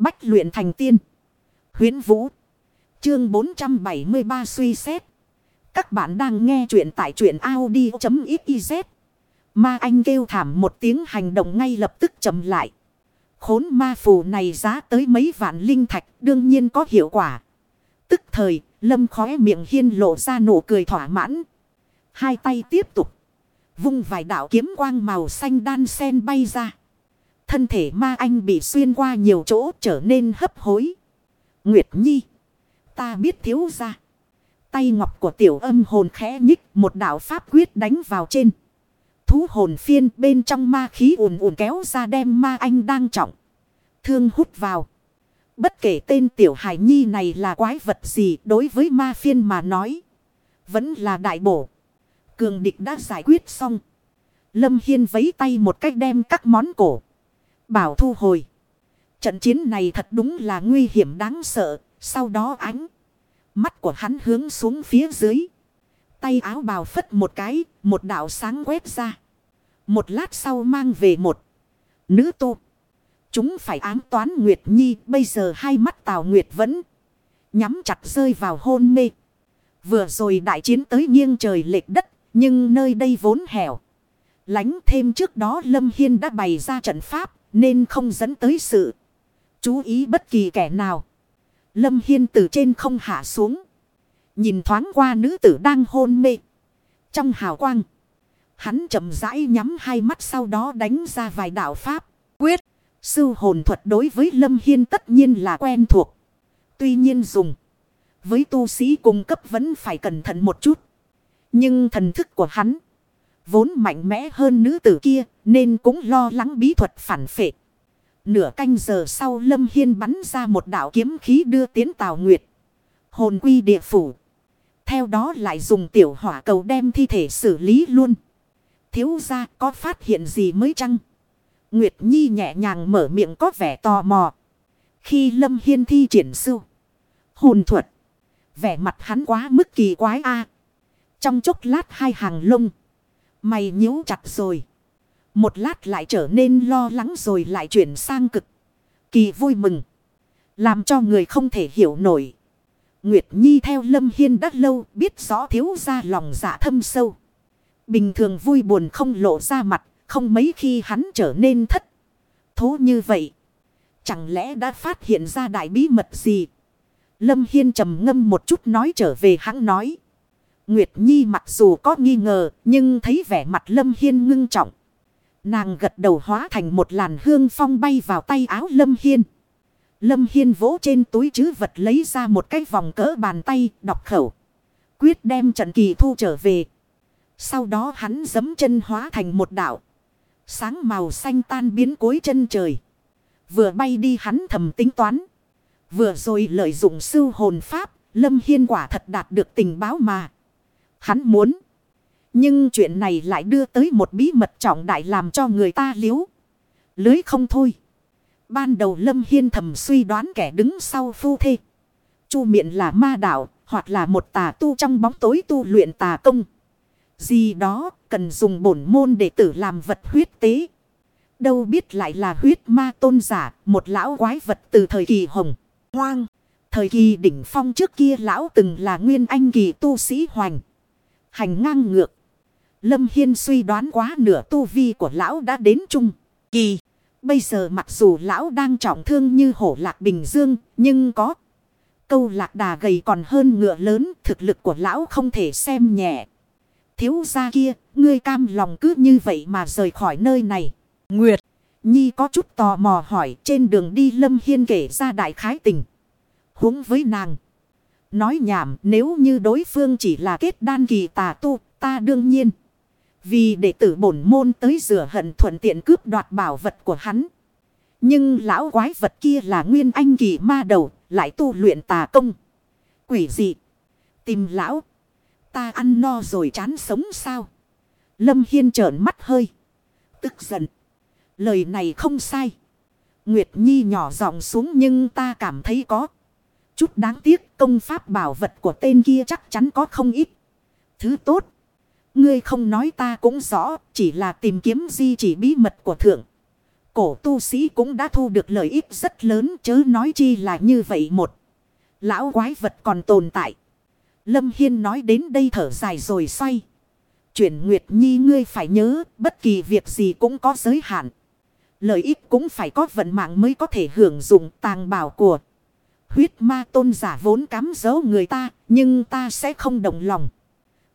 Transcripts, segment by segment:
Bách luyện thành tiên. Huyến Vũ. Chương 473 suy xét. Các bạn đang nghe truyện tại truyện Audi.xyz. Ma anh kêu thảm một tiếng hành động ngay lập tức chậm lại. Khốn ma phù này giá tới mấy vạn linh thạch đương nhiên có hiệu quả. Tức thời, lâm khóe miệng hiên lộ ra nụ cười thỏa mãn. Hai tay tiếp tục. Vung vài đạo kiếm quang màu xanh đan sen bay ra. Thân thể ma anh bị xuyên qua nhiều chỗ trở nên hấp hối. Nguyệt Nhi. Ta biết thiếu ra. Tay ngọc của tiểu âm hồn khẽ nhích, một đạo pháp quyết đánh vào trên. Thú hồn phiên bên trong ma khí ùn ùn kéo ra đem ma anh đang trọng. Thương hút vào. Bất kể tên tiểu hải nhi này là quái vật gì đối với ma phiên mà nói. Vẫn là đại bổ. Cường địch đã giải quyết xong. Lâm Hiên vấy tay một cách đem các món cổ. Bảo thu hồi. Trận chiến này thật đúng là nguy hiểm đáng sợ. Sau đó ánh. Mắt của hắn hướng xuống phía dưới. Tay áo bào phất một cái. Một đạo sáng quét ra. Một lát sau mang về một. Nữ tu. Chúng phải ám toán Nguyệt Nhi. Bây giờ hai mắt Tào Nguyệt vẫn. Nhắm chặt rơi vào hôn mê. Vừa rồi đại chiến tới nghiêng trời lệch đất. Nhưng nơi đây vốn hẻo. Lánh thêm trước đó Lâm Hiên đã bày ra trận pháp. Nên không dẫn tới sự. Chú ý bất kỳ kẻ nào. Lâm Hiên từ trên không hạ xuống. Nhìn thoáng qua nữ tử đang hôn mê. Trong hào quang. Hắn chậm rãi nhắm hai mắt sau đó đánh ra vài đạo pháp. Quyết. Sư hồn thuật đối với Lâm Hiên tất nhiên là quen thuộc. Tuy nhiên dùng. Với tu sĩ cung cấp vẫn phải cẩn thận một chút. Nhưng thần thức của hắn. Vốn mạnh mẽ hơn nữ tử kia. Nên cũng lo lắng bí thuật phản phệ. Nửa canh giờ sau Lâm Hiên bắn ra một đạo kiếm khí đưa tiến Tào Nguyệt. Hồn quy địa phủ. Theo đó lại dùng tiểu hỏa cầu đem thi thể xử lý luôn. Thiếu ra có phát hiện gì mới chăng? Nguyệt Nhi nhẹ nhàng mở miệng có vẻ tò mò. Khi Lâm Hiên thi triển sư. Hồn thuật. Vẻ mặt hắn quá mức kỳ quái a Trong chốc lát hai hàng lông. Mày nhíu chặt rồi. Một lát lại trở nên lo lắng rồi lại chuyển sang cực. Kỳ vui mừng. Làm cho người không thể hiểu nổi. Nguyệt Nhi theo Lâm Hiên đã lâu biết rõ thiếu ra lòng dạ thâm sâu. Bình thường vui buồn không lộ ra mặt. Không mấy khi hắn trở nên thất. Thố như vậy. Chẳng lẽ đã phát hiện ra đại bí mật gì? Lâm Hiên trầm ngâm một chút nói trở về hắn nói. Nguyệt Nhi mặc dù có nghi ngờ, nhưng thấy vẻ mặt Lâm Hiên ngưng trọng. Nàng gật đầu hóa thành một làn hương phong bay vào tay áo Lâm Hiên. Lâm Hiên vỗ trên túi chứ vật lấy ra một cái vòng cỡ bàn tay, đọc khẩu. Quyết đem trận kỳ thu trở về. Sau đó hắn giấm chân hóa thành một đảo. Sáng màu xanh tan biến cuối chân trời. Vừa bay đi hắn thầm tính toán. Vừa rồi lợi dụng sư hồn pháp. Lâm Hiên quả thật đạt được tình báo mà. Hắn muốn. Nhưng chuyện này lại đưa tới một bí mật trọng đại làm cho người ta liếu. Lưới không thôi. Ban đầu Lâm Hiên thầm suy đoán kẻ đứng sau phu thê. Chu miệng là ma đạo hoặc là một tà tu trong bóng tối tu luyện tà công. Gì đó cần dùng bổn môn để tử làm vật huyết tế. Đâu biết lại là huyết ma tôn giả, một lão quái vật từ thời kỳ hồng, hoang. Thời kỳ đỉnh phong trước kia lão từng là nguyên anh kỳ tu sĩ hoành. Hành ngang ngược. Lâm Hiên suy đoán quá nửa tu vi của lão đã đến trung kỳ. Bây giờ mặc dù lão đang trọng thương như hổ lạc bình dương, nhưng có câu lạc đà gầy còn hơn ngựa lớn, thực lực của lão không thể xem nhẹ. Thiếu gia kia, ngươi cam lòng cứ như vậy mà rời khỏi nơi này. Nguyệt, Nhi có chút tò mò hỏi trên đường đi Lâm Hiên kể ra đại khái tình. Húng với nàng. Nói nhảm nếu như đối phương chỉ là kết đan kỳ tà tu, ta đương nhiên. Vì đệ tử bổn môn tới rửa hận thuận tiện cướp đoạt bảo vật của hắn. Nhưng lão quái vật kia là nguyên anh kỳ ma đầu, lại tu luyện tà công. Quỷ dị. Tìm lão. Ta ăn no rồi chán sống sao? Lâm Hiên trợn mắt hơi. Tức giận. Lời này không sai. Nguyệt Nhi nhỏ giọng xuống nhưng ta cảm thấy có. Chút đáng tiếc công pháp bảo vật của tên kia chắc chắn có không ít. Thứ tốt. Ngươi không nói ta cũng rõ, chỉ là tìm kiếm di chỉ bí mật của thượng. Cổ tu sĩ cũng đã thu được lợi ích rất lớn chớ nói chi là như vậy một. Lão quái vật còn tồn tại. Lâm Hiên nói đến đây thở dài rồi xoay. Chuyển Nguyệt Nhi ngươi phải nhớ bất kỳ việc gì cũng có giới hạn. Lợi ích cũng phải có vận mạng mới có thể hưởng dụng tàng bảo của. Huyết ma tôn giả vốn cám dấu người ta, nhưng ta sẽ không đồng lòng.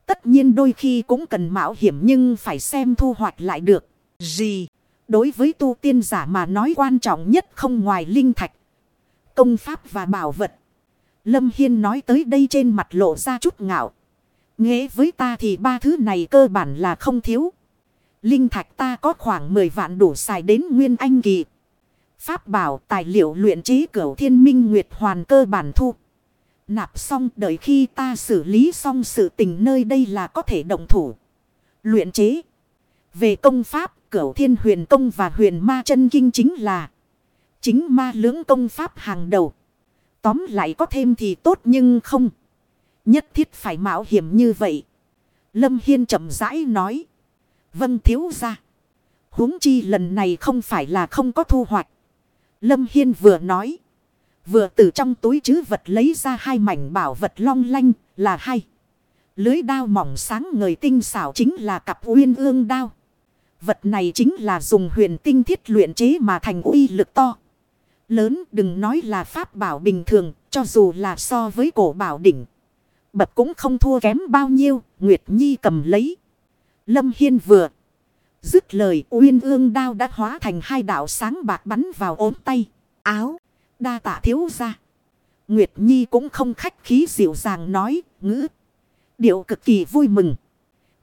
Tất nhiên đôi khi cũng cần mạo hiểm nhưng phải xem thu hoạch lại được. Gì? Đối với tu tiên giả mà nói quan trọng nhất không ngoài linh thạch. Công pháp và bảo vật. Lâm Hiên nói tới đây trên mặt lộ ra chút ngạo. Nghế với ta thì ba thứ này cơ bản là không thiếu. Linh thạch ta có khoảng 10 vạn đủ xài đến nguyên anh kỳ. Pháp bảo tài liệu luyện trí cửu thiên minh nguyệt hoàn cơ bản thu. Nạp xong đợi khi ta xử lý xong sự tình nơi đây là có thể động thủ. Luyện chế. Về công pháp, cửu thiên huyền công và huyền ma chân kinh chính là chính ma lưỡng công pháp hàng đầu. Tóm lại có thêm thì tốt nhưng không. Nhất thiết phải mạo hiểm như vậy. Lâm Hiên chậm rãi nói. Vâng thiếu ra. huống chi lần này không phải là không có thu hoạch. Lâm Hiên vừa nói. Vừa từ trong túi chứ vật lấy ra hai mảnh bảo vật long lanh là hai. Lưới đao mỏng sáng ngời tinh xảo chính là cặp uyên ương đao. Vật này chính là dùng huyền tinh thiết luyện chế mà thành uy lực to. Lớn đừng nói là pháp bảo bình thường, cho dù là so với cổ bảo đỉnh. Bập cũng không thua kém bao nhiêu, Nguyệt Nhi cầm lấy. Lâm Hiên vừa. Dứt lời uyên ương đao đã hóa thành hai đạo sáng bạc bắn vào ốm tay, áo, đa tạ thiếu ra. Nguyệt Nhi cũng không khách khí dịu dàng nói, ngữ. Điệu cực kỳ vui mừng.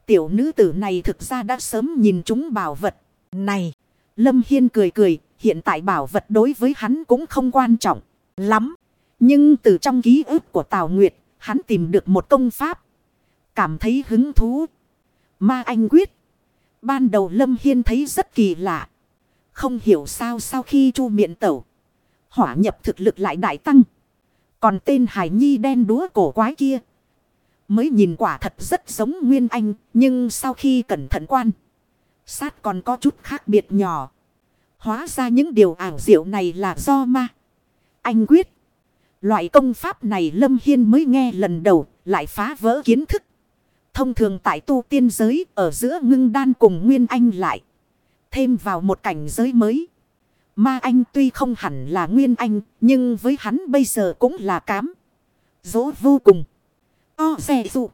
Tiểu nữ tử này thực ra đã sớm nhìn chúng bảo vật. Này, Lâm Hiên cười cười, hiện tại bảo vật đối với hắn cũng không quan trọng lắm. Nhưng từ trong ký ức của Tào Nguyệt, hắn tìm được một công pháp. Cảm thấy hứng thú. Ma Anh Quyết. Ban đầu Lâm Hiên thấy rất kỳ lạ. Không hiểu sao sau khi chu miệng tẩu. Hỏa nhập thực lực lại đại tăng. Còn tên Hải Nhi đen đúa cổ quái kia. Mới nhìn quả thật rất giống Nguyên Anh. Nhưng sau khi cẩn thận quan. Sát còn có chút khác biệt nhỏ. Hóa ra những điều ảo diệu này là do ma. Anh quyết. Loại công pháp này Lâm Hiên mới nghe lần đầu. Lại phá vỡ kiến thức. Thông thường tại tu tiên giới, ở giữa ngưng đan cùng Nguyên Anh lại. Thêm vào một cảnh giới mới. Ma Anh tuy không hẳn là Nguyên Anh. Nhưng với hắn bây giờ cũng là cám. Dỗ vô cùng. O xe dụng.